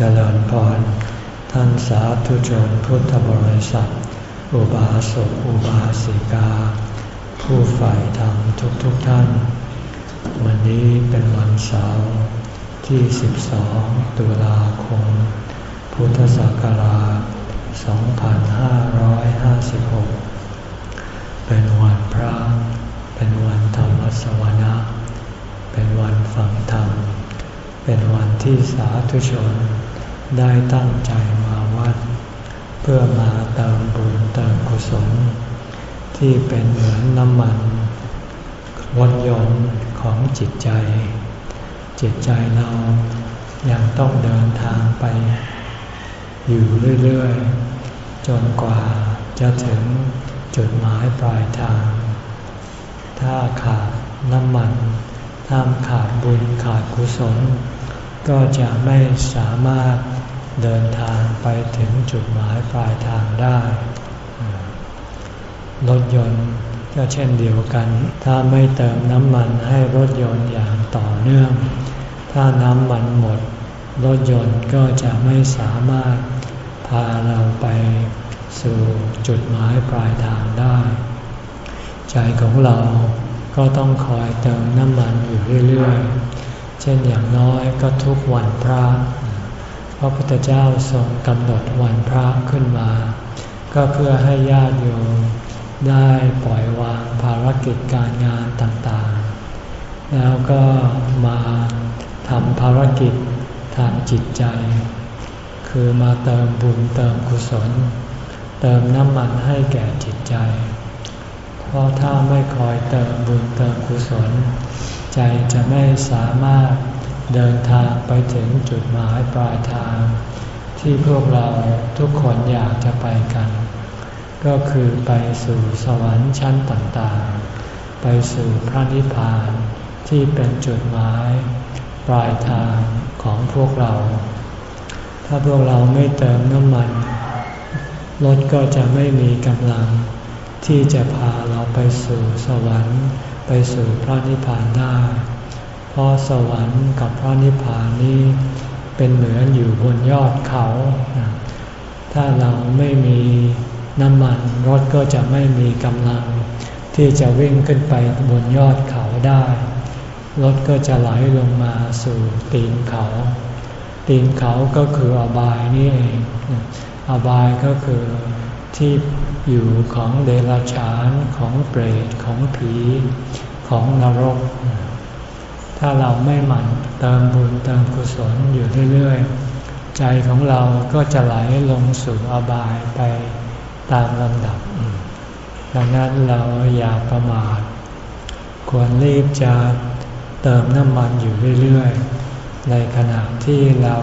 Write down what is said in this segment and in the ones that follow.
เจริญพร ท่านสาธุชนพุทธบริษัท อุบาสกอุบาสิกา ผู้ใฝ่ธรรมทุกๆทท่าน วันนี้เป็นวันเสาร์ที่ 12 ตุลาคม พุทธศักราช 2556 เป็นวันพระ เป็นวันธรรมสวนะ เป็นวันฝังธรรม เป็นวันที่สาธุชน ได้ตั้งใจมาวัด เพื่อมาเติมบุญเติมกุศล ที่เป็นเหมือนน้ำมันวนยนต์ของจิตใจ จิตใจเรายังต้องเดินทางไป อยู่เรื่อยๆ จนกว่าจะถึงจุดหมายปลายทาง ถ้าขาดน้ำมันถ้าขาดบุญขาดกุศล ก็จะไม่สามารถ เดินทางไปถึงจุดหมายปลายทางได้ รถยนต์ก็เช่นเดียวกัน ถ้าไม่เติมน้ำมันให้รถยนต์อย่างต่อเนื่อง ถ้าน้ำมันหมด รถยนต์ก็จะไม่สามารถพาเราไปสู่จุดหมายปลายทางได้ ใจของเราก็ต้องคอยเติมน้ำมันอยู่เรื่อยๆ เช่นอย่างน้อยก็ทุกวันพระ พระพุทธเจ้าทรงกำหนดวันพระขึ้นมา ก็เพื่อให้ญาติโยมได้ปล่อยวางภารกิจการงานต่างๆ แล้วก็มาทำภารกิจทางจิตใจ คือมาเติมบุญเติมกุศล เติมน้ำมันให้แก่จิตใจ เพราะถ้าไม่คอยเติมบุญเติมกุศล ใจจะไม่สามารถ เดินทางไปถึงจุดหมายปลายทาง ที่พวกเราทุกคนอยากจะไปกัน ก็คือไปสู่สวรรค์ชั้นต่างๆ ไปสู่พระนิพพานที่เป็นจุดหมายปลายทางของพวกเรา ถ้าพวกเราไม่เติมน้ำมันรถก็จะไม่มีกำลัง ที่จะพาเราไปสู่สวรรค์ ไปสู่พระนิพพานได้ ราะสวรรค์กับพระนิพพานนี้เป็นเหมือนอยู่บนยอดเขา ถ้าเราไม่มีน้ำมันรถก็จะไม่มีกำลัง ที่จะวิ่งขึ้นไปบนยอดเขาได้ รถก็จะไหลลงมาสู่ตีนเขา ตีนเขาก็คืออบายนี่เอง อบายก็คือที่อยู่ของเดรัจฉานของเปรตของผีของนรก ถ้าเราไม่หมั่นเติมบุญเติมกุศลอยู่เรื่อยๆ ใจของเราก็จะไหลลงสู่อบายไปตามลำดับ ดังนั้นเราอย่าประมาท ควรรีบจะเติมน้ำมันอยู่เรื่อยๆ ในขณะที่เรา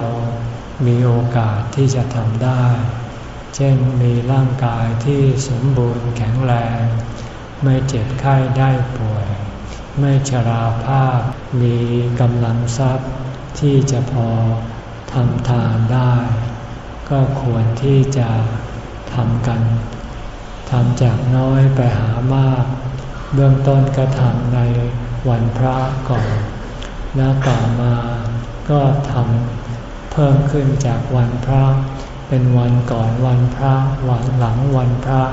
มีโอกาสที่จะทำได้ เช่นมีร่างกายที่สมบูรณ์แข็งแรง ไม่เจ็บไข้ได้ป่วย ไม่ชราภาพ มีกำลังทรัพย์ที่จะพอทำทานได้ ก็ควรที่จะทำกันทำจากน้อยไปหามาก เบื้องต้นก็ทำในวันพระก่อน แล้วต่อมาก็ทำเพิ่มขึ้นจากวันพระ เป็นวันก่อนวันพระวันหลังวันพระ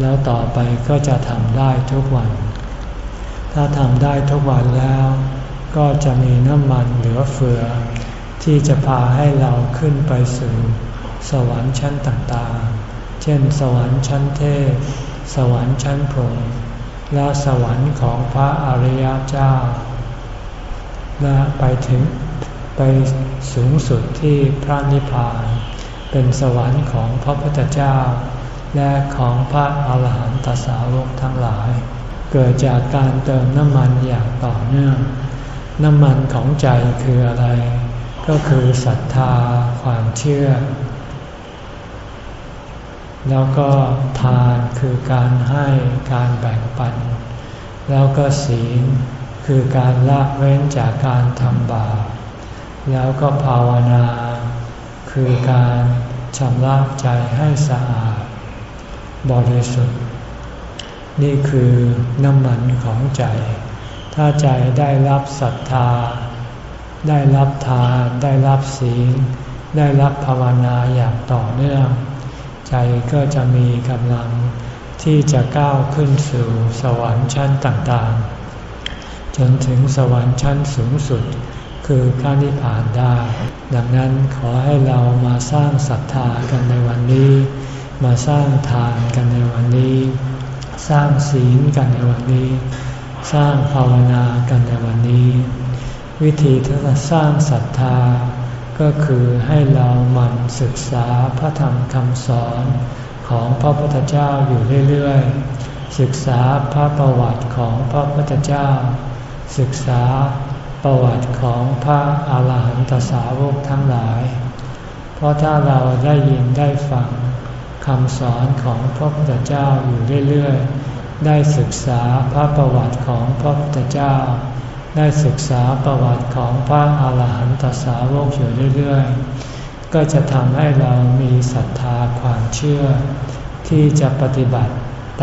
แล้วต่อไปก็จะทำได้ทุกวัน ถ้าทำได้ทุกวันแล้ว ก็จะมีน้ำมันเหลือเฟือ ที่จะพาให้เราขึ้นไปสู่สวรรค์ชั้นต่างๆ เช่น สวรรค์ชั้นเทพ สวรรค์ชั้นพรหม และสวรรค์ของพระอริยเจ้า และไปถึงไปสูงสุดที่พระนิพพาน เป็นสวรรค์ของพระพุทธเจ้า และของพระอาหารหันตสาวกทั้งหลาย เกิดจากการเติมน้ำมันอย่างต่อเนื่อง น้ำมันของใจคืออะไร ก็คือศรัทธาความเชื่อ แล้วก็ทานคือการให้การแบ่งปัน แล้วก็ศีลคือการละเว้นจากการทำบาปแล้วก็ภาวนา คือการชำระใจให้สะอาด บริสุทธิ์ นี่คือน้ำมันของใจ ถ้าใจได้รับศรัทธา ได้รับทานได้รับศีล ได้รับภาวนาอย่างต่อเนื่อง ใจก็จะมีกำลังที่จะก้าวขึ้นสู่สวรรค์ชั้นต่างๆ จนถึงสวรรค์ชั้นสูงสุด คือพระนิพพานได้ ดังนั้นขอให้เรามาสร้างศรัทธากันในวันนี้ มาสร้างทานกันในวันนี้ สร้างศีลกันในวันนี้ สร้างภาวนากันในวันนี้ วิธีที่จะสร้างศรัทธา ก็คือให้เราหมั่นศึกษาพระธรรมคำสอนของพระพุทธเจ้าอยู่เรื่อยๆ ศึกษาพระประวัติของพระพุทธเจ้า ศึกษาประวัติของพระอาหารหันตสาวกทั้งหลาย เพราะถ้าเราได้ยินได้ฟัง คำสอนของพระพุทธเจ้าอยู่เรื่อยๆ ได้ศึกษาพระประวัติของพระพุทธเจ้า ได้ศึกษาประวัติของพระอาหารหันตสาวกอยู่เรื่อยๆ ก็จะทำให้เรามีศรัทธาความเชื่อ ที่จะปฏิบัติ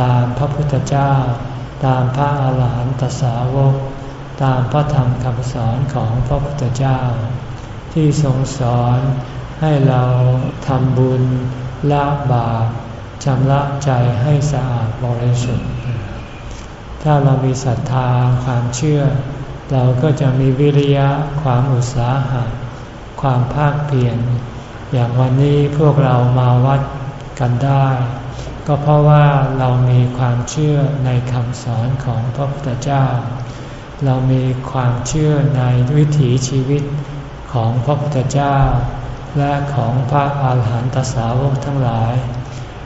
ตามพระพุทธเจ้า ตามพระอาหารหันตสาวก ตามพระธรรมคำสอนของพระพุทธเจ้า ที่ทรงสอนให้เราทำบุญ ละบาปชำระใจให้สะอาดบริสุทธิ์ ถ้าเรามีศรัทธาความเชื่อ เราก็จะมีวิริยะความอุตสาหะ ความภาคเพียรอย่างวันนี้พวกเรามาวัดกันได้ ก็เพราะว่าเรามีความเชื่อในคำสอนของพระพุทธเจ้า เรามีความเชื่อในวิถีชีวิตของพระพุทธเจ้า และของพระอาหารหันตสาวกทั้งหลาย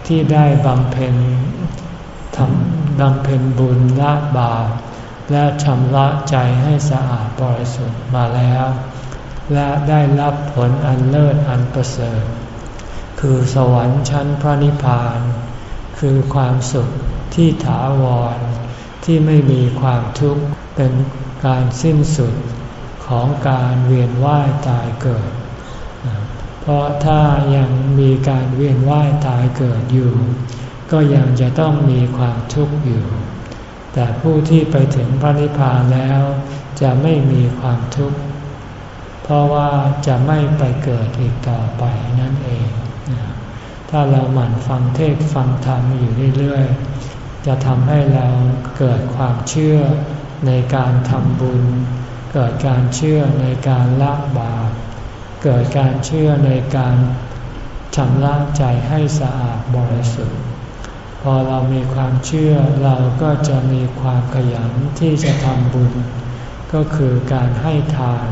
ที่ได้บำเพ็ญทำบำเพ็ญบุญละบาปและชำระใจให้สะอาดบริสุทธิ์มาแล้ว และได้รับผลอันเลิศอันประเสริฐ คือสวรรค์ชั้นพระนิพพาน คือความสุขที่ถาวร ที่ไม่มีความทุกข์เป็นการสิ้นสุดของการเวียนว่ายตายเกิด เพราะถ้ายังมีการเวียนว่ายตายเกิดอยู่ ก็ยังจะต้องมีความทุกข์อยู่ แต่ผู้ที่ไปถึงพระนิพพานแล้ว จะไม่มีความทุกข์ เพราะว่าจะไม่ไปเกิดอีกต่อไปนั่นเอง ถ้าเราหมั่นฟังเทศฟังธรรมอยู่เรื่อยๆ จะทำให้เราเกิดความเชื่อในการทำบุญ เกิดการเชื่อในการละบาป เกิดการเชื่อในการชำระใจให้สะอาดบริสุทธิ์ พอเรามีความเชื่อเราก็จะมีความขยันที่จะทำบุญ ก็คือการให้ทาน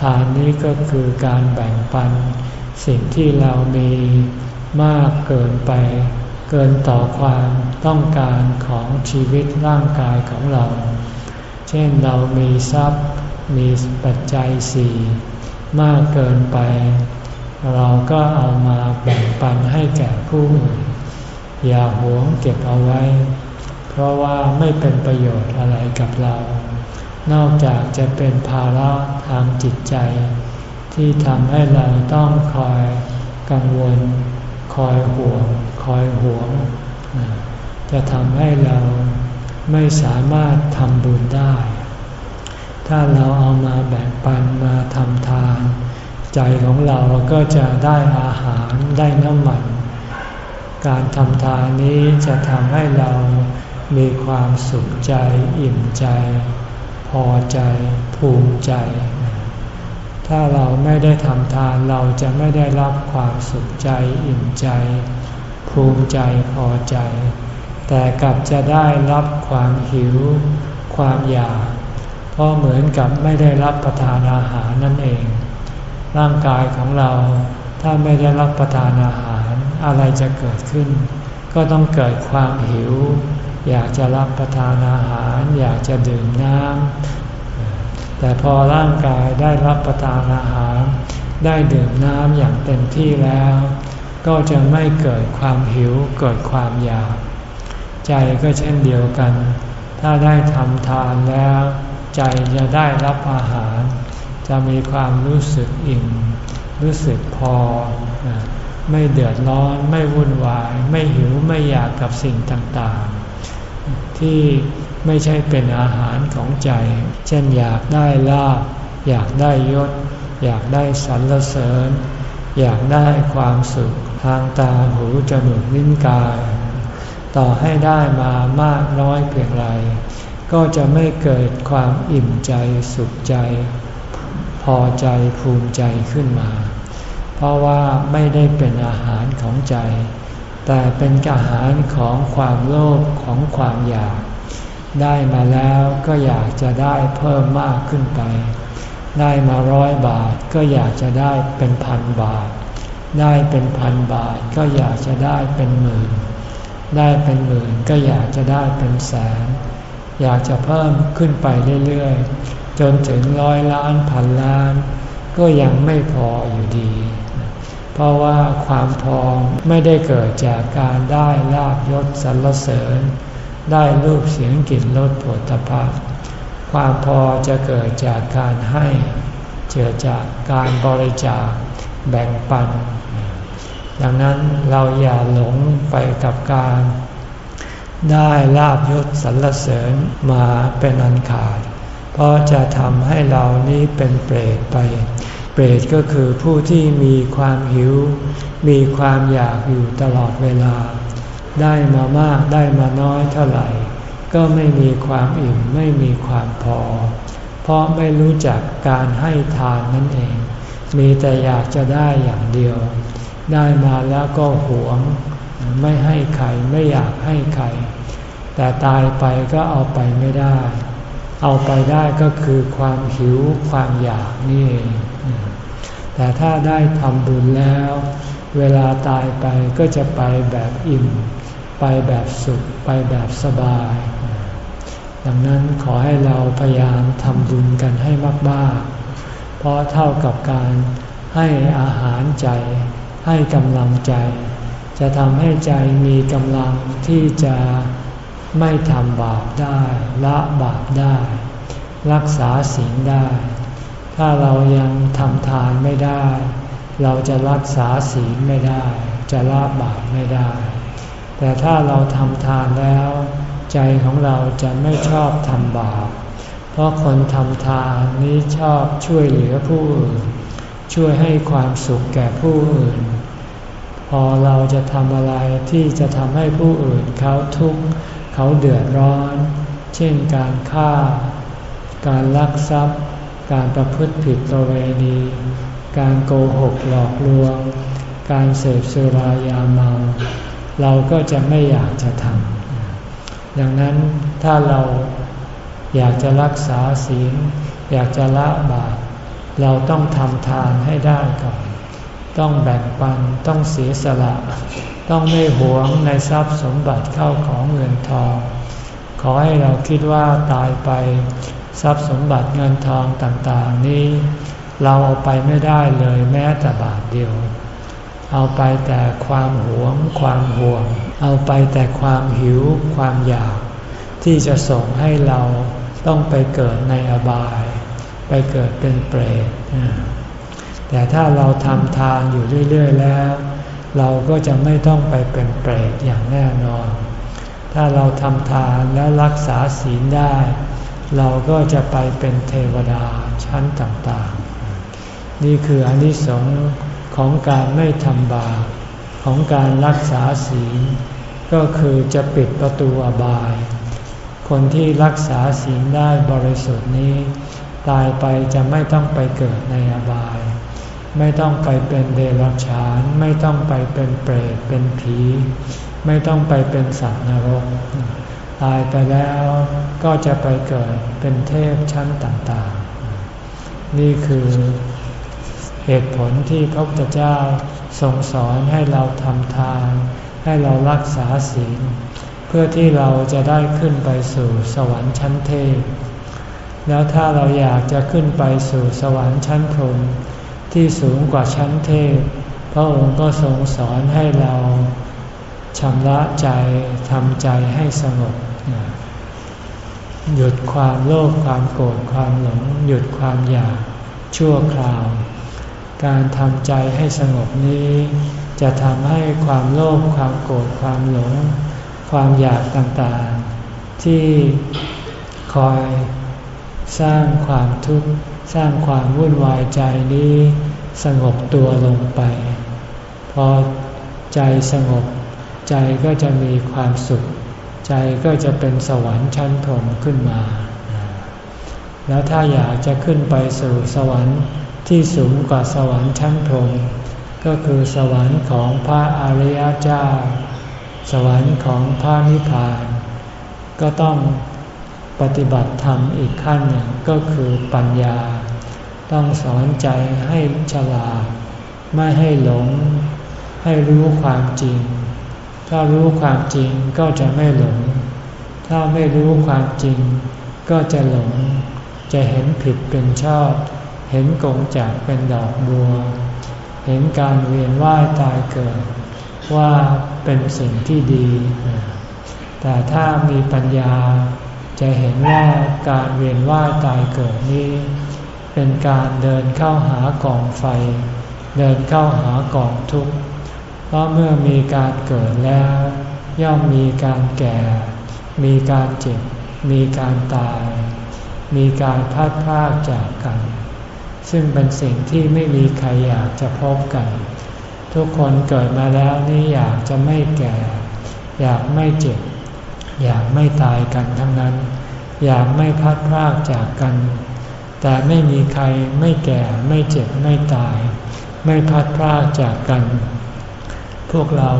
ทานนี้ก็คือการแบ่งปัน สิ่งที่เรามีมากเกินไป เกินต่อความต้องการของชีวิตร่างกายของเรา เช่นเรามีทรัพย์มีปัจจัยสี่ มากเกินไป เราก็เอามาแบ่งปันให้แก่ผู้อื่นอย่าหวงเก็บเอาไว้ เพราะว่าไม่เป็นประโยชน์อะไรกับเรา นอกจากจะเป็นภาระทางจิตใจ ที่ทำให้เราต้องคอยกังวล คอยห่วง คอยหวง จะทำให้เราไม่สามารถทำบุญได้ ถ้าเราเอามาแบ่งปันมาทำทาน ใจของเราก็จะได้อาหารได้น้ำมัน การทำทานนี้จะทำให้เรามีความสุขใจอิ่มใจ พอใจภูมิใจ ถ้าเราไม่ได้ทำทานเราจะไม่ได้รับความสุขใจอิ่มใจ ภูมิใจพอใจ แต่กลับจะได้รับความหิว ความอยาก เพราะเหมือนกับไม่ได้รับประทานอาหารนั่นเอง ร่างกายของเราถ้าไม่ได้รับประทานอาหารอะไรจะเกิดขึ้น ก็ต้องเกิดความหิว อยากจะรับประทานอาหาร อยากจะดื่มน้ำแต่พอร่างกายได้รับประทานอาหาร ได้ดื่มน้ำอย่างเต็มที่แล้ว ก็จะไม่เกิดความหิวเกิดความอยาก ใจก็เช่นเดียวกัน ถ้าได้ทำทานแล้ว ใจจะได้รับอาหาร จะมีความรู้สึกอิ่ม รู้สึกพอ ไม่เดือดร้อน ไม่วุ่นวาย ไม่หิว ไม่อยากกับสิ่งต่างๆ ที่ไม่ใช่เป็นอาหารของใจ เช่นอยากได้ลาบ อยากได้ยศ อยากได้สรรเสริญ อยากได้ความสุขทางตาหูจมูกลิ้นกาย ต่อให้ได้มามากน้อยเพียงไร ก็จะไม่เกิดความอิ่มใจสุขใจ พอใจภูมิใจขึ้นมา เพราะว่าไม่ได้เป็นอาหารของใจ แต่เป็นอาหารของความโลภของความอยาก ได้มาแล้วก็อยากจะได้เพิ่มมากขึ้นไป ได้มาร้อยบาทก็อยากจะได้เป็นพันบาท ได้เป็นพันบาทก็อยากจะได้เป็นหมื่น ได้เป็นหมื่นก็อยากจะได้เป็นแสน อยากจะเพิ่มขึ้นไปเรื่อยๆ จนถึงร้อยล้านพันล้าน ก็ยังไม่พออยู่ดี เพราะว่าความพอไม่ได้เกิดจากการได้ลาบยศสรรเสริญ ได้รูปเสียงกลิ่นรสผลตภะความพอจะเกิดจากการให้เกิดจากการบริจาคแบ่งปัน ดังนั้นเราอย่าหลงไปกับการ ได้ลาบยศสรรเสริญมาเป็นอันขาด เพราะจะทำให้เรานี้เป็นเปรตไป เปรตก็คือผู้ที่มีความหิว มีความอยากอยู่ตลอดเวลา ได้มามากได้มาน้อยเท่าไหร่ ก็ไม่มีความอิ่มไม่มีความพอ เพราะไม่รู้จักการให้ทานนั่นเอง มีแต่อยากจะได้อย่างเดียว ได้มาแล้วก็หวง ไม่ให้ใครไม่อยากให้ใคร แต่ตายไปก็เอาไปไม่ได้ เอาไปได้ก็คือความหิวความอยากนี่เองแต่ถ้าได้ทำบุญแล้ว เวลาตายไปก็จะไปแบบอิ่ม ไปแบบสุข ไปแบบสบาย ดังนั้นขอให้เราพยายามทำบุญกันให้มากๆ เพราะเท่ากับการให้อาหารใจ ให้กำลังใจ จะทำให้ใจมีกำลังที่จะไม่ทำบาปได้ ละบาปได้ รักษาศีลได้ ถ้าเรายังทำทานไม่ได้ เราจะรักษาศีลไม่ได้ จะละบาปไม่ได้ แต่ถ้าเราทำทานแล้ว ใจของเราจะไม่ชอบทำบาป เพราะคนทำทานนี้ชอบช่วยเหลือผู้อื่น ช่วยให้ความสุขแก่ผู้อื่น พอเราจะทำอะไรที่จะทำให้ผู้อื่นเขาทุกข์เขาเดือดร้อน เช่นการฆ่า การลักทรัพย์ การประพฤติผิดประเวณี การโกหกหลอกลวง การเสพสุรายาเมา เราก็จะไม่อยากจะทำดังนั้นถ้าเราอยากจะรักษาศีลอยากจะละบาปเราต้องทำทานให้ได้ก่อน ต้องแบ่งปันต้องเสียสละ ต้องไม่หวงในทรัพย์สมบัติเข้าของเงินทอง ขอให้เราคิดว่าตายไป ทรัพย์สมบัติเงินทองต่างๆ นี้ เราเอาไปไม่ได้เลยแม้แต่บาทเดียว เอาไปแต่ความหวง ความห่วง เอาไปแต่ความหิว ความอยาก ที่จะส่งให้เราต้องไปเกิดในอบาย ไปเกิดเป็นเปรต แต่ถ้าเราทำทานอยู่เรื่อย ๆ แล้ว เราก็จะไม่ต้องไปเป็นเปรตอย่างแน่นอน ถ้าเราทำทานแล้วรักษาศีลได้ เราก็จะไปเป็นเทวดาชั้นต่างๆ นี่คืออนิสงส์ของการไม่ทำบาปของการรักษาศีล ก็คือจะปิดประตูอบาย คนที่รักษาศีลได้บริสุทธิ์นี้ ตายไปจะไม่ต้องไปเกิดในอบาย ไม่ต้องไปเป็นเดรัจฉาน ไม่ต้องไปเป็นเปรตเป็นผี ไม่ต้องไปเป็นสัตว์นรก ตายไปแล้วก็จะไปเกิดเป็นเทพชั้นต่างๆ นี่คือเหตุผลที่พระพุทธเจ้าทรงสอนให้เราทำทาน ให้เรารักษาศีล เพื่อที่เราจะได้ขึ้นไปสู่สวรรค์ชั้นเทพ แล้วถ้าเราอยากจะขึ้นไปสู่สวรรค์ชั้นพรหม ที่สูงกว่าชั้นเทพ พระองค์ก็ทรงสอนให้เราชำระใจทำใจให้สงบหยุดความโลภความโกรธความหลง หยุดความอยากชั่วคราว การทำใจให้สงบนี้ จะทำให้ความโลภความโกรธความหลง ความอยากต่างๆ ที่คอยสร้างความทุกข์ สร้างความวุ่นวายใจนี้สงบตัวลงไป พอใจสงบ ใจก็จะมีความสุข ใจก็จะเป็นสวรรค์ชั้นพรหมขึ้นมา แล้วถ้าอยากจะขึ้นไปสู่สวรรค์ที่สูงกว่าสวรรค์ชั้นพรหมก็คือสวรรค์ของพระอริยเจ้า สวรรค์ของพระนิพพาน ก็ต้อง ปฏิบัติธรรมอีกขั้นหนึ่งก็คือปัญญา ต้องสอนใจให้ฉลาด ไม่ให้หลง ให้รู้ความจริง ถ้ารู้ความจริงก็จะไม่หลง ถ้าไม่รู้ความจริง ก็จะหลง จะเห็นผิดเป็นชอบ เห็นกงจากเป็นดอกบัว เห็นการเวียนว่ายตายเกิด ว่าเป็นสิ่งที่ดี แต่ถ้ามีปัญญา จะเห็นว่าการเวียนว่ายตายเกิดนี้ เป็นการเดินเข้าหากองไฟ เดินเข้าหากองทุกข์เพราะเมื่อมีการเกิดแล้ว ย่อมมีการแก่ มีการเจ็บ มีการตาย มีการพัดพลากจากกัน ซึ่งเป็นสิ่งที่ไม่มีใครอยากจะพบกัน ทุกคนเกิดมาแล้วนี่อยากจะไม่แก่ อยากไม่เจ็บ อยากไม่ตายกันทั้งนั้น อยากไม่พัดพรากจากกัน แต่ไม่มีใครไม่แก่ไม่เจ็บไม่ตาย ไม่พัดพรากจากกัน พวกเรา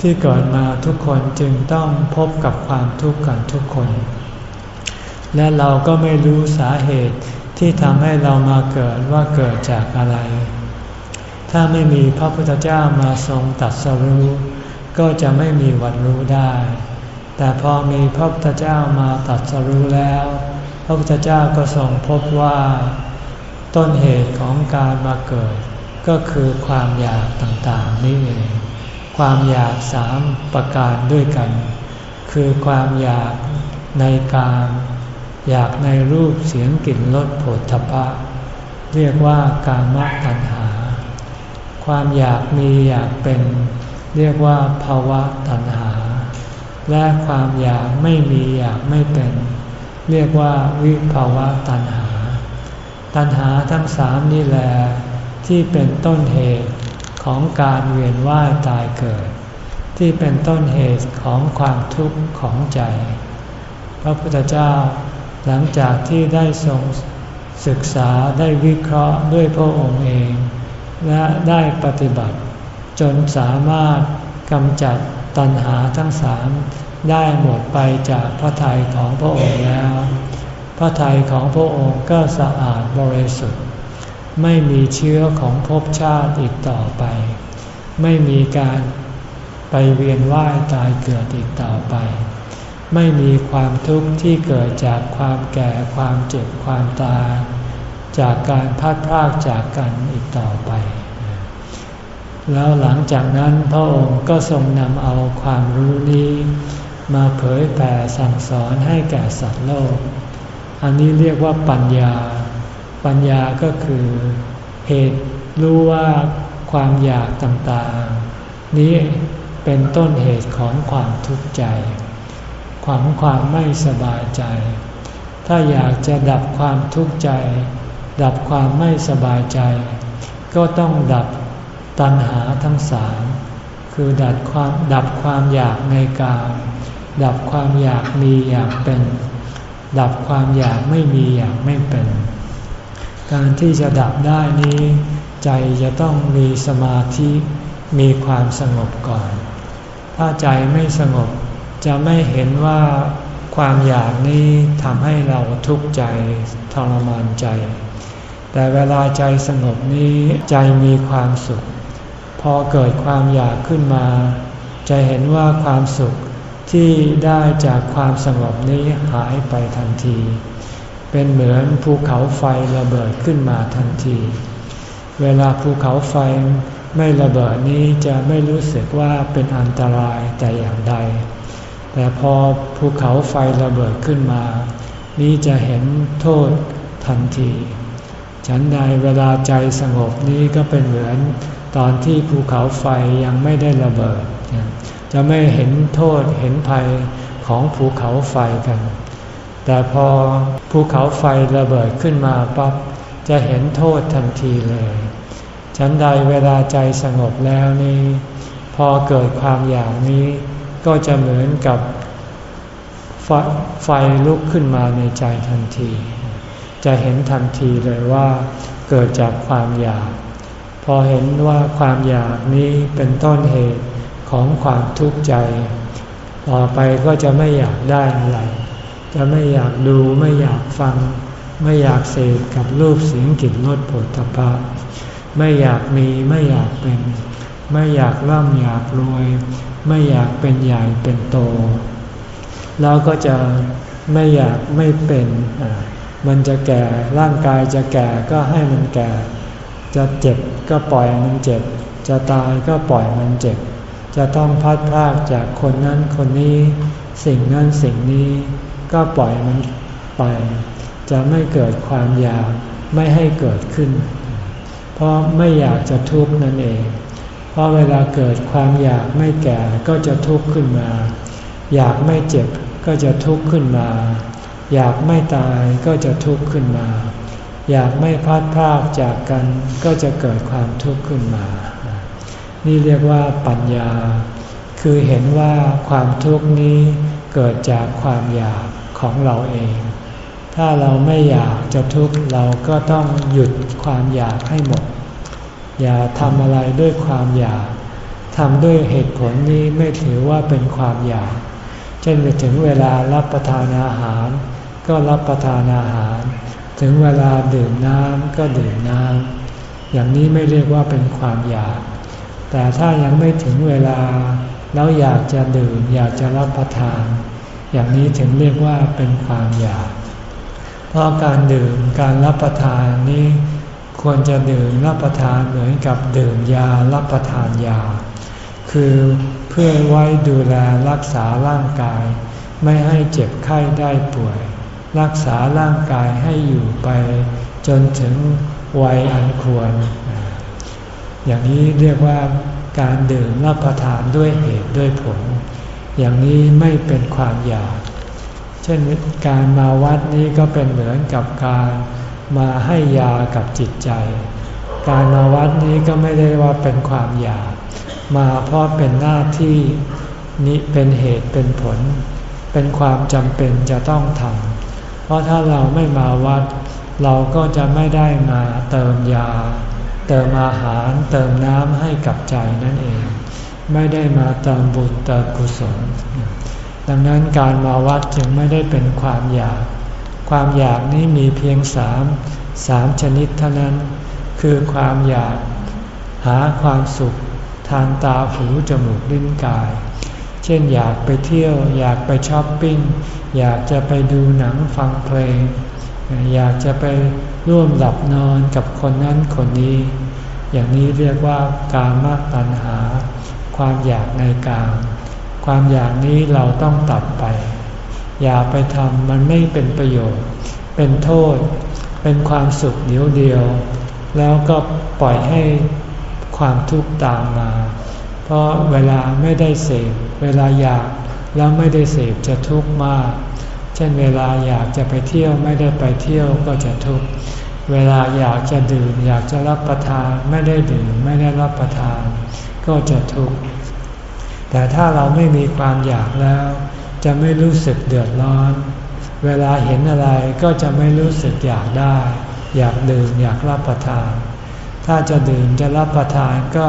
ที่เกิดมาทุกคนจึงต้องพบกับความทุกข์กันทุกคน และเราก็ไม่รู้สาเหตุที่ทำให้เรามาเกิดว่าเกิดจากอะไร ถ้าไม่มีพระพุทธเจ้ามาทรงตัดสรู้ ก็จะไม่มีวันรู้ได้ แต่พอมีพระพุทธเจ้ามาตัดสรู้แล้ว พระพุทธเจ้าก็ทรงพบว่า ต้นเหตุของการมาเกิด ก็คือความอยากต่างๆนี่เองความอยากสามประการด้วยกัน คือความอยากในการอยากในรูปเสียงกลิ่นรสผลทพะ เรียกว่ากามตัณหา ความอยากมีอยากเป็น เรียกว่าภาวะตัณหา และความอยากไม่มีอยากไม่เป็น เรียกว่าวิภาวะตัณหา ตัณหาทั้งสามนี่แหละที่เป็นต้นเหตุของการเวียนว่ายตายเกิด ที่เป็นต้นเหตุของความทุกข์ของใจ พระพุทธเจ้าหลังจากที่ได้ทรงศึกษาได้วิเคราะห์ด้วยพระองค์เอง และได้ปฏิบัติ จนสามารถกำจัด ตัณหาทั้งสามได้หมดไปจากพระทัยของพระองค์แล้ว พระทัยของพระองค์ก็สะอาดบริสุทธิ์ ไม่มีเชื้อของภพชาติอีกต่อไป ไม่มีการไปเวียนว่ายตายเกิดอีกต่อไป ไม่มีความทุกข์ที่เกิดจากความแก่ความเจ็บความตาย จากการพัดพรากจากกันอีกต่อไป แล้วหลังจากนั้นพระองค์ก็ทรงนำเอาความรู้นี้มาเผยแผ่สั่งสอนให้แก่สัตว์โลก อันนี้เรียกว่าปัญญา ปัญญาก็คือเหตุรู้ว่าความอยากต่างๆ นี้เป็นต้นเหตุของความทุกข์ใจ ความความไม่สบายใจ ถ้าอยากจะดับความทุกข์ใจ ดับความไม่สบายใจ ก็ต้องดับ ตัณหาทั้งสามคือดับความดับความอยากในกามดับความอยากมีอยากเป็น ดับความอยากไม่มีอยากไม่เป็น การที่จะดับได้นี้ ใจจะต้องมีสมาธิมีความสงบก่อน ถ้าใจไม่สงบจะไม่เห็นว่าความอยากนี้ทำให้เราทุกข์ใจทรมานใจ แต่เวลาใจสงบนี้ใจมีความสุข พอเกิดความอยากขึ้นมา จะเห็นว่าความสุขที่ได้จากความสงบนี้หายไปทันที เป็นเหมือนภูเขาไฟระเบิดขึ้นมาทันที เวลาภูเขาไฟไม่ระเบิดนี้จะไม่รู้สึกว่าเป็นอันตรายแต่อย่างใด แต่พอภูเขาไฟระเบิดขึ้นมา นี้จะเห็นโทษทันที ฉันใดเวลาใจสงบนี้ก็เป็นเหมือน ตอนที่ภูเขาไฟยังไม่ได้ระเบิด จะไม่เห็นโทษเห็นภัยของภูเขาไฟกัน แต่พอภูเขาไฟระเบิดขึ้นมาปั๊บจะเห็นโทษทันทีเลยฉันใดเวลาใจสงบแล้วนี่พอเกิดความอยากนี้ก็จะเหมือนกับไฟไฟลุกขึ้นมาในใจทันที จะเห็นทันทีเลยว่าเกิดจากความอยาก อเห็นว่าความอยากนี้เป็นต้นเหตุของความทุกข์ใจ ต่อไปก็จะไม่อยากได้อะไร จะไม่อยากดูไม่อยากฟัง ไม่อยากเสพกับรูปเสียงกลิ่นรสผลตภะไม่อยากมีไม่อยากเป็น ไม่อยากร่ำอยากรวย ไม่อยากเป็นใหญ่เป็นโต แล้วก็จะไม่อยากไม่เป็น มันจะแก่ร่างกายจะแก่ก็ให้มันแก่ จะเจ็บก็ปล่อยมันเจ็บ จะตายก็ปล่อยมันเจ็บ จะต้องพัดพลากจากคนนั้นคนนี้ สิ่งนั้นสิ่งนี้ ก็ปล่อยมันไป จะไม่เกิดความอยากไม่ให้เกิดขึ้น เพราะไม่อยากจะทุกข์นั่นเอง เพราะเวลาเกิดความอยากไม่แก่ก็จะทุกข์ขึ้นมา อยากไม่เจ็บก็จะทุกข์ขึ้นมา อยากไม่ตายก็จะทุกข์ขึ้นมา อยากไม่พัดพลากจากกันก็จะเกิดความทุกข์ขึ้นมา นี่เรียกว่าปัญญา คือเห็นว่าความทุกข์นี้เกิดจากความอยากของเราเอง ถ้าเราไม่อยากจะทุกข์เราก็ต้องหยุดความอยากให้หมด อย่าทำอะไรด้วยความอยากทำด้วยเหตุผลนี้ไม่ถือว่าเป็นความอยาก เช่นไปถึงเวลารับประทานอาหาร ก็รับประทานอาหาร ถึงเวลาดื่มน้ำก็ดื่มน้ำอย่างนี้ไม่เรียกว่าเป็นความอยาก แต่ถ้ายังไม่ถึงเวลาแล้วอยากจะดื่มอยากจะรับประทาน อย่างนี้ถึงเรียกว่าเป็นความอยาก เพราะการดื่มการรับประทานนี้ควรจะดื่มรับประทานเหมือนกับดื่มยารับประทานยา คือเพื่อไว้ดูแลรักษาร่างกาย ไม่ให้เจ็บไข้ได้ป่วย รักษาร่างกายให้อยู่ไปจนถึงวัยอันควร อย่างนี้เรียกว่าการดื่มรับประทานด้วยเหตุด้วยผล อย่างนี้ไม่เป็นความอยาก เช่นการมาวัดนี้ก็เป็นเหมือนกับการมาให้ยากับจิตใจ การมาวัดนี้ก็ไม่ได้ว่าเป็นความอยาก มาเพราะเป็นหน้าที่นี้เป็นเหตุเป็นผล เป็นความจำเป็นจะต้องทำ เพราะถ้าเราไม่มาวัด เราก็จะไม่ได้มาเติมยา เติมอาหารเติมน้ำให้กับใจนั่นเอง ไม่ได้มาเติมบุญเติมกุศล ดังนั้นการมาวัดจึงไม่ได้เป็นความอยาก ความอยากนี้มีเพียงสามสามชนิดเท่านั้น คือความอยากหาความสุขทางตาหูจมูกลิ้นกาย ช่นอยากไปเที่ยว อยากไปช้อปปิ้ง อยากจะไปดูหนังฟังเพลง อยากจะไปร่วมหลับนอนกับคนนั้นคนนี้ อย่างนี้เรียกว่าการมตัณหา ความอยากในกาม ความอยากนี้เราต้องตัดไป อย่าไปทำมันไม่เป็นประโยชน์ เป็นโทษ เป็นความสุขเดียวเดียว แล้วก็ปล่อยให้ความทุกข์ตามมา เพราะเวลาไม่ได้เสพเวลาอยากแล้วไม่ได้เสพจะทุกข์มาก เช่นเวลาอยากจะไปเที่ยวไม่ได้ไปเที่ยวก็จะทุกข์ เวลาอยากจะดื่มอยากจะรับประทานไม่ได้ดื่มไม่ได้รับประทาน ก็จะทุกข์ แต่ถ้าเราไม่มีความอยากแล้ว จะไม่รู้สึกเดือดร้อน เวลาเห็นอะไรก็จะไม่รู้สึกอยากได้ อยากดื่มอยากรับประทาน ถ้าจะดื่มจะรับประทานก็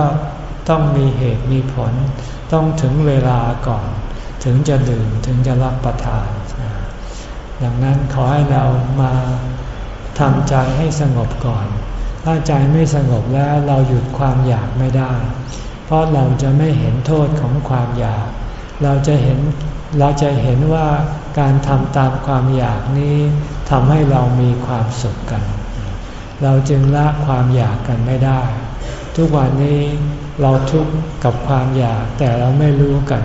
ต้องมีเหตุมีผล ต้องถึงเวลาก่อน ถึงจะดื่มถึงจะรับประทาน ดังนั้นขอให้เรามาทำใจให้สงบก่อน ถ้าใจไม่สงบแล้วเราหยุดความอยากไม่ได้ เพราะเราจะไม่เห็นโทษของความอยาก เราจะเห็นเราจะเห็นว่าการทำตามความอยากนี้ทำให้เรามีความสุขกัน เราจึงละความอยากกันไม่ได้ ทุกวันนี้เราทุกข์กับความอยากแต่เราไม่รู้กัน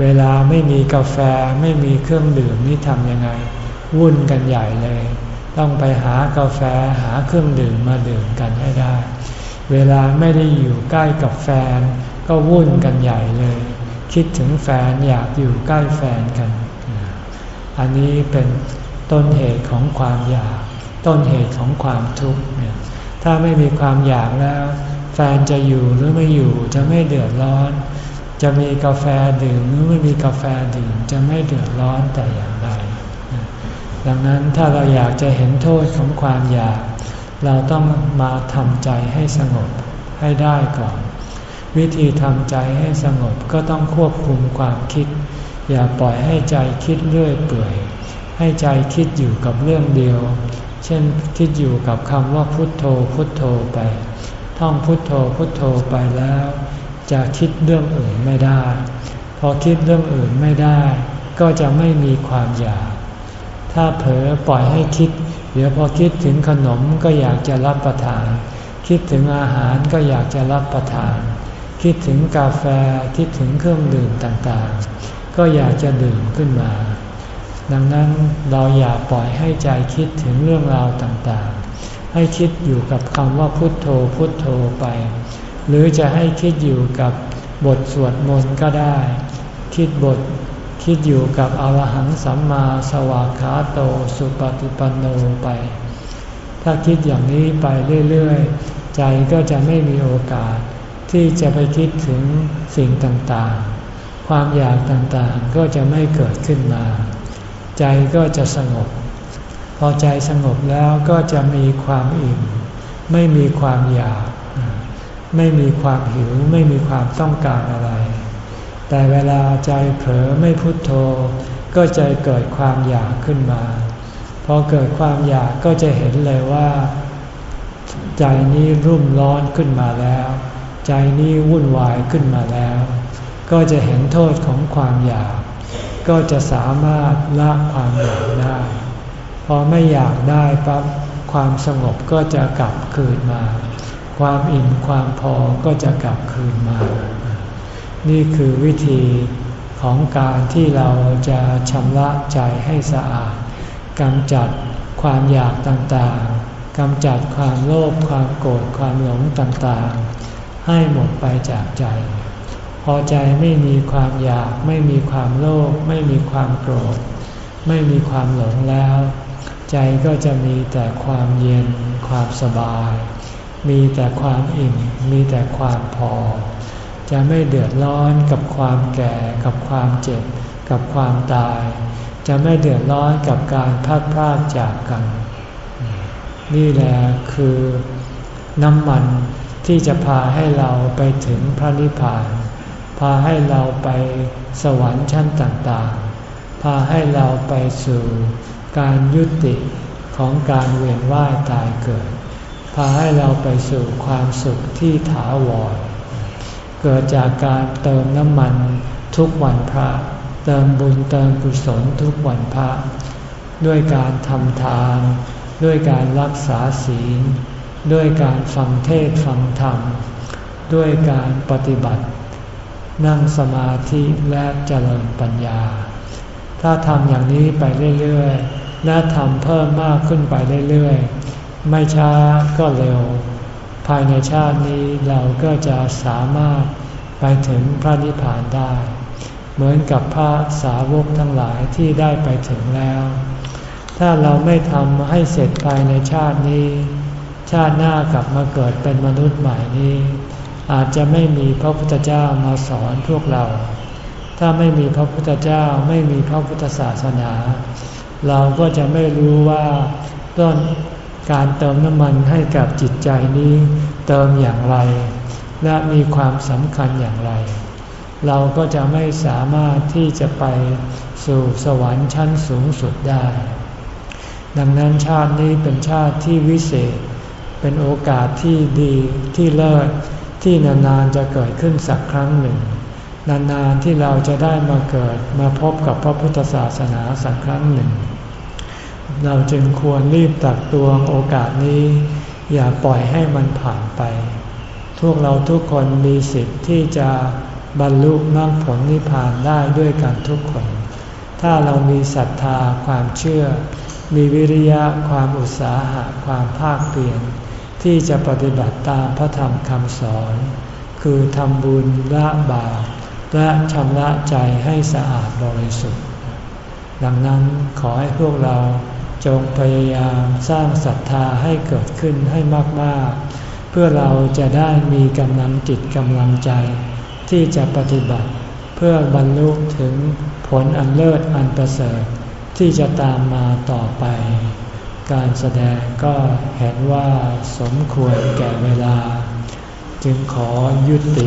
เวลาไม่มีกาแฟไม่มีเครื่องดื่มนี่ทำยังไง วุ่นกันใหญ่เลย ต้องไปหากาแฟหาเครื่องดื่มมาดื่มกันให้ได้ เวลาไม่ได้อยู่ใกล้กับแฟน ก็วุ่นกันใหญ่เลย คิดถึงแฟนอยากอยู่ใกล้แฟนกัน อันนี้เป็นต้นเหตุของความอยาก ต้นเหตุของความทุกข์เนี่ยถ้าไม่มีความอยากแล้ว แฟนจะอยู่หรือไม่อยู่จะไม่เดือดร้อน จะมีกาแฟดื่มหรือไม่มีกาแฟดื่มจะไม่เดือดร้อนแต่อย่างใดดังนั้นถ้าเราอยากจะเห็นโทษของความอยาก เราต้องมาทำใจให้สงบให้ได้ก่อน วิธีทำใจให้สงบก็ต้องควบคุมความคิด อย่าปล่อยให้ใจคิดเรื่อยเปื่อย ให้ใจคิดอยู่กับเรื่องเดียว เช่นคิดอยู่กับคำว่าพุทโธพุทโธไป ท่องพุทโธพุทโธไปแล้ว จะคิดเรื่องอื่นไม่ได้ พอคิดเรื่องอื่นไม่ได้ ก็จะไม่มีความอยาก ถ้าเผลอปล่อยให้คิด เดี๋ยวพอคิดถึงขนมก็อยากจะรับประทาน คิดถึงอาหารก็อยากจะรับประทาน คิดถึงกาแฟคิดถึงเครื่องดื่มต่างๆ ก็อยากจะดื่มขึ้นมา ดังนั้นเราอย่าปล่อยให้ใจคิดถึงเรื่องราวต่างๆ ให้คิดอยู่กับคำว่าพุทโธพุทโธไป หรือจะให้คิดอยู่กับบทสวดมนต์ก็ได้ คิดบทคิดอยู่กับอรหังสัมมาสวากขาโตสุปฏิปันโนไป ถ้าคิดอย่างนี้ไปเรื่อยๆ ใจก็จะไม่มีโอกาส ที่จะไปคิดถึงสิ่งต่างๆ ความอยากต่างๆก็จะไม่เกิดขึ้นมา ใจก็จะสงบ อใจสงบแล้วก็จะมีความอิ่ม ไม่มีความอยาก ไม่มีความหิว ไม่มีความต้องการอะไร แต่เวลาใจเผลอไม่พุโทโธ ก็จะเกิดความอยากขึ้นมา พอเกิดความอยากก็จะเห็นเลยว่า ใจนี้รุ่มร้อนขึ้นมาแล้ว ใจนี้วุ่นวายขึ้นมาแล้ว ก็จะเห็นโทษของความอยาก ก็จะสามารถละความอยากได้ พอไม่อยากได้ปั๊บความสงบก็จะกลับคืนมา ความอิ่มความพอก็จะกลับคืนมา นี่คือวิธีของการที่เราจะชำระใจให้สะอาดกำจัดความอยากต่างๆกำจัดความโลภความโกรธความหลงต่างๆ ให้หมดไปจากใจ พอใจไม่มีความอยาก ไม่มีความโลภไม่มีความโกรธ ไม่มีความหลงแล้ว ใจก็จะมีแต่ความเย็น ความสบาย มีแต่ความอิ่ม มีแต่ความพอ จะไม่เดือดร้อนกับความแก่กับความเจ็บ กับความตาย จะไม่เดือดร้อนกับการพัดพลาดจากกัน นี่แหละคือน้ำมันที่จะพาให้เราไปถึงพระนิพพาน พาให้เราไปสวรรค์ชั้นต่างๆ พาให้เราไปสู่ การยุติของการเวียนว่ายตายเกิด พาให้เราไปสู่ความสุขที่ถาวร เกิดจากการเติมน้ำมันทุกวันพระ เติมบุญเติมกุศลทุกวันพระ ด้วยการทำทาน ด้วยการรักษาศีล ด้วยการฟังเทศฟังธรรม ด้วยการปฏิบัติ นั่งสมาธิและเจริญปัญญา ถ้าทำอย่างนี้ไปเรื่อยๆ และทำเพิ่มมากขึ้นไปเรื่อยๆ ไม่ช้าก็เร็ว ภายในชาตินี้เราก็จะสามารถไปถึงพระนิพพานได้ เหมือนกับพระสาวกทั้งหลายที่ได้ไปถึงแล้ว ถ้าเราไม่ทำให้เสร็จภายในชาตินี้ ชาติหน้ากลับมาเกิดเป็นมนุษย์ใหม่นี้ อาจจะไม่มีพระพุทธเจ้ามาสอนพวกเรา ถ้าไม่มีพระพุทธเจ้าไม่มีพระพุทธศาสนา เราก็จะไม่รู้ว่าต้นการเติมน้ำมันให้กับจิตใจนี้เติมอย่างไร และมีความสำคัญอย่างไร เราก็จะไม่สามารถที่จะไปสู่สวรรค์ชั้นสูงสุดได้ ดังนั้นชาตินี้เป็นชาติที่วิเศษ เป็นโอกาสที่ดีที่เลิศที่นานๆจะเกิดขึ้นสักครั้งหนึ่ง นานๆที่เราจะได้มาเกิดมาพบกับพระพุทธศาสนาสักครั้งหนึ่ง เราจึงควรรีบตักตวงโอกาสนี้ อย่าปล่อยให้มันผ่านไป พวกเราทุกคนมีสิทธิ์ที่จะบรรลุมรรคผลนิพพานได้ด้วยกันทุกคน ถ้าเรามีศรัทธาความเชื่อ มีวิริยะความอุตสาหะความภาคเปลี่ยน ที่จะปฏิบัติตามพระธรรมคำสอน คือทำบุญละบาป และชำระใจให้สะอาดบริสุทธิ์ ดังนั้นขอให้พวกเราจงพยายามสร้างศรัทธาให้เกิดขึ้นให้มากๆ เพื่อเราจะได้มีกำลังจิตกำลังใจ ที่จะปฏิบัติ เพื่อบรรลุถึงผลอันเลิศอันประเสริฐที่จะตามมาต่อไป การแสดงก็เห็นว่าสมควรแก่เวลา จึงขอยุติ